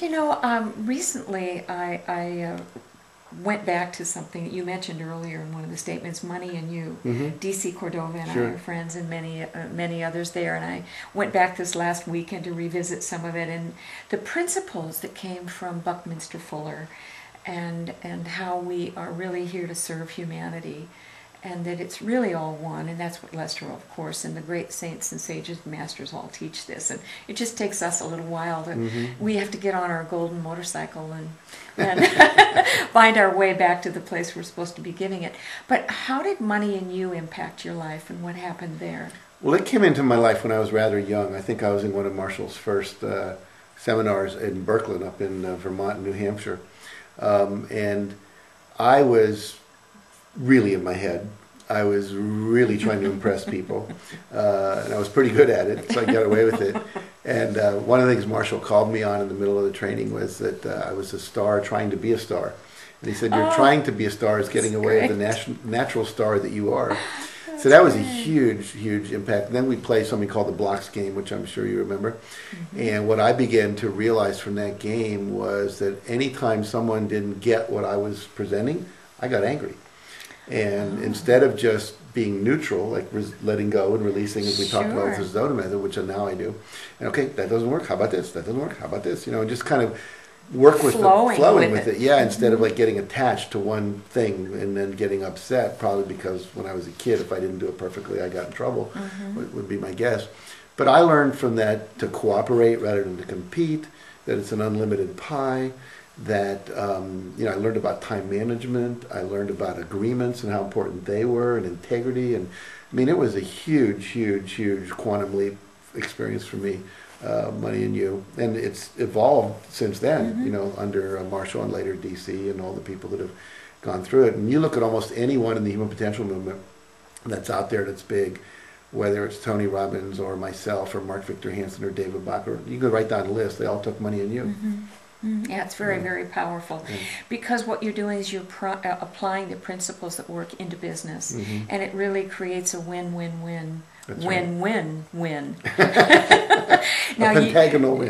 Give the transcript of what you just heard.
You know, um, recently I, I uh, went back to something that you mentioned earlier in one of the statements, money and you. Mhm. DC Cordova and Sure. I are friends, and many uh, many others there. And I went back this last weekend to revisit some of it, and the principles that came from Buckminster Fuller, and and how we are really here to serve humanity, and that it's really all one. And that's what Lester, of course, and the great saints and sages, and masters all teach this. And it just takes us a little while to. Mhm. We have to get on our golden motorcycle and and find our way back to the place we're supposed to be giving it. But how did money and you impact your life, and what happened there? Well, it came into my life when I was rather young. I think I was in one of Marshall's first uh, seminars in Berkeley, up in uh, Vermont, and New Hampshire, um, and I was really in my head. I was really trying to impress people, uh, and I was pretty good at it, so I got away with it. And uh, one of the things Marshall called me on in the middle of the training was that uh, I was a star trying to be a star. And he said, You're Oh, trying to be a star is getting away with the nat- natural star that you are. So that was a huge, huge impact. Then we played something called the blocks game, which I'm sure you remember. Mm-hmm. And what I began to realize from that game was that anytime someone didn't get what I was presenting, I got angry. And instead of just being neutral, like res- letting go and releasing, as we talked about with the Sedona method, which now I do. And okay, that doesn't work. How about this? That doesn't work. How about this? You know, just kind of work with Flowing the, flowing with with it. it. Yeah, instead of like getting attached to one thing and then getting upset, probably because when I was a kid, if I didn't do it perfectly, I got in trouble. Mm-hmm. Would, would be my guess. But I learned from that to cooperate rather than to compete. That it's an unlimited pie. That um, you know, I learned about time management. I learned about agreements and how important they were, and integrity. And I mean, it was a huge, huge, huge quantum leap experience for me. Uh, money and you, and it's evolved since then. You know, under uh, Marshall and later DC and all the people that have gone through it. And you look at almost anyone in the human potential movement that's out there that's big, whether it's Tony Robbins or myself or Mark Victor Hansen or David Bacher, you could write down a list. They all took money and you. Mm, Yeah, it's very, very powerful Yeah. because what you're doing is you're pro- uh, applying the principles that work into business, Mhm. and it really creates a win-win-win, That's right. win-win-win. a now, you, pentagonal win.